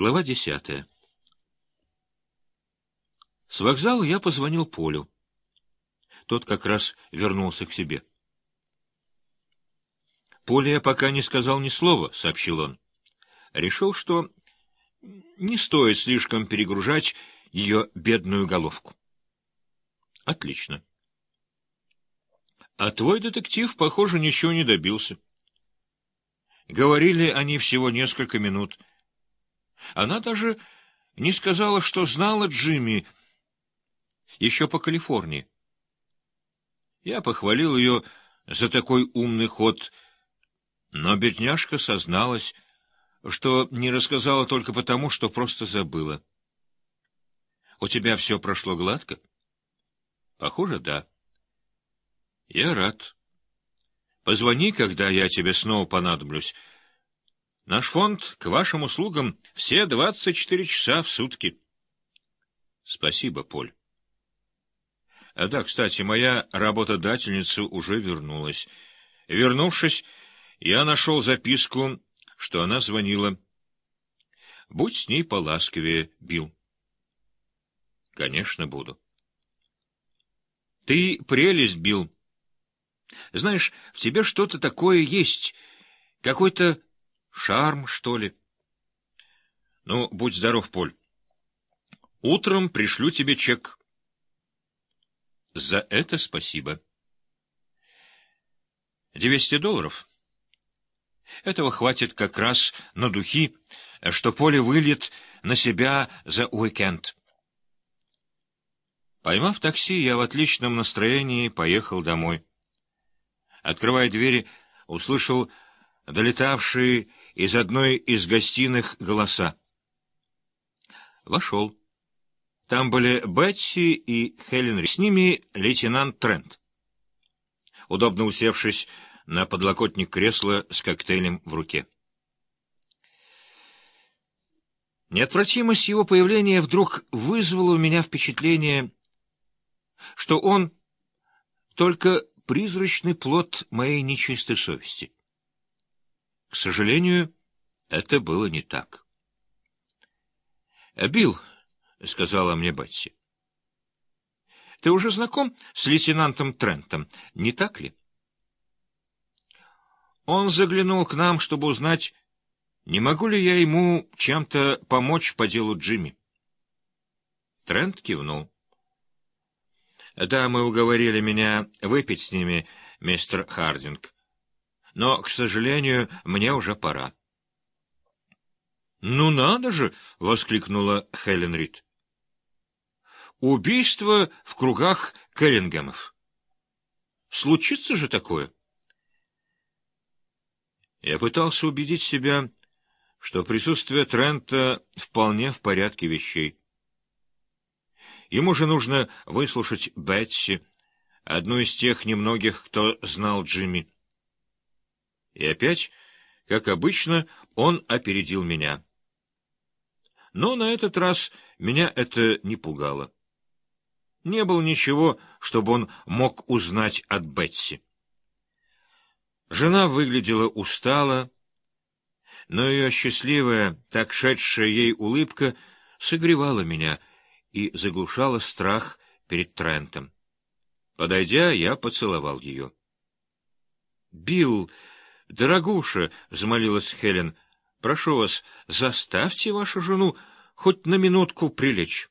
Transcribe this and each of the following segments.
Глава десятая. С вокзала я позвонил Полю. Тот как раз вернулся к себе. Поле я пока не сказал ни слова, — сообщил он. Решил, что не стоит слишком перегружать ее бедную головку. Отлично. А твой детектив, похоже, ничего не добился. Говорили они всего несколько минут — она даже не сказала, что знала Джимми еще по Калифорнии. Я похвалил ее за такой умный ход, но бедняжка созналась, что не рассказала только потому, что просто забыла. — У тебя все прошло гладко? — Похоже, да. — Я рад. Позвони, когда я тебе снова понадоблюсь. Наш фонд к вашим услугам все двадцать четыре часа в сутки. Спасибо, Поль. А да, кстати, моя работодательница уже вернулась. Вернувшись, я нашел записку, что она звонила. Будь с ней поласковее, Билл. Конечно, буду. Ты прелесть, Билл. Знаешь, в тебе что-то такое есть, какой-то Шарм, что ли? Ну, будь здоров, Поль. Утром пришлю тебе чек. За это спасибо. Двести долларов? Этого хватит как раз на духи, что Поле выльет на себя за уикенд. Поймав такси, я в отличном настроении поехал домой. Открывая двери, услышал долетавшие из одной из гостиных голоса. Вошел. Там были Бетси и Хелен, с ними лейтенант Трент. Удобно усевшись на подлокотник кресла с коктейлем в руке. Неотвратимость его появления вдруг вызвала у меня впечатление, что он только призрачный плод моей нечистой совести. К сожалению, это было не так. «Билл», — сказала мне Бетси, — «ты уже знаком с лейтенантом Трентом, не так ли?» Он заглянул к нам, чтобы узнать, не могу ли я ему чем-то помочь по делу Джимми. Трент кивнул. «Да, мы уговорили меня выпить с ними, мистер Хардинг. Но, к сожалению, мне уже пора. — Ну надо же! — воскликнула Хелен Рид. — Убийство в кругах Келлингемов. Случится же такое? Я пытался убедить себя, что присутствие Трента вполне в порядке вещей. Ему же нужно выслушать Бетси, одну из тех немногих, кто знал Джимми. И опять, как обычно, он опередил меня. Но на этот раз меня это не пугало. Не было ничего, чтобы он мог узнать от Бетси. Жена выглядела устало, но ее счастливая, так шедшая ей улыбка согревала меня и заглушала страх перед Трентом. Подойдя, я поцеловал ее. — Билл! «Дорогуша», — взмолилась Хелен, — «прошу вас, заставьте вашу жену хоть на минутку прилечь».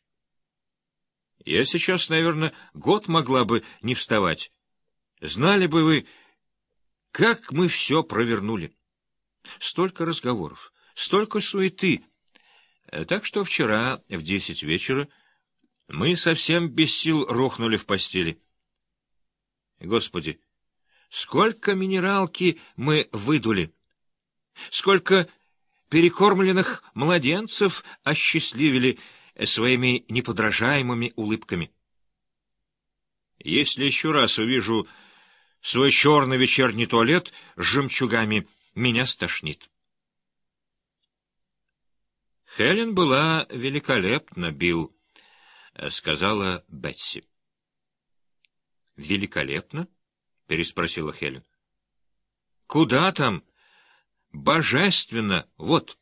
Я сейчас, наверное, год могла бы не вставать. Знали бы вы, как мы все провернули. Столько разговоров, столько суеты. Так что вчера в десять вечера мы совсем без сил рухнули в постели. Господи, Сколько минералки мы выдули! Сколько перекормленных младенцев осчастливили своими неподражаемыми улыбками! Если еще раз увижу свой черный вечерний туалет с жемчугами, меня стошнит. Хелен была великолепна, Билл, — сказала Бетси. — Великолепно? — переспросила Хелен. Куда там? Божественно! Вот!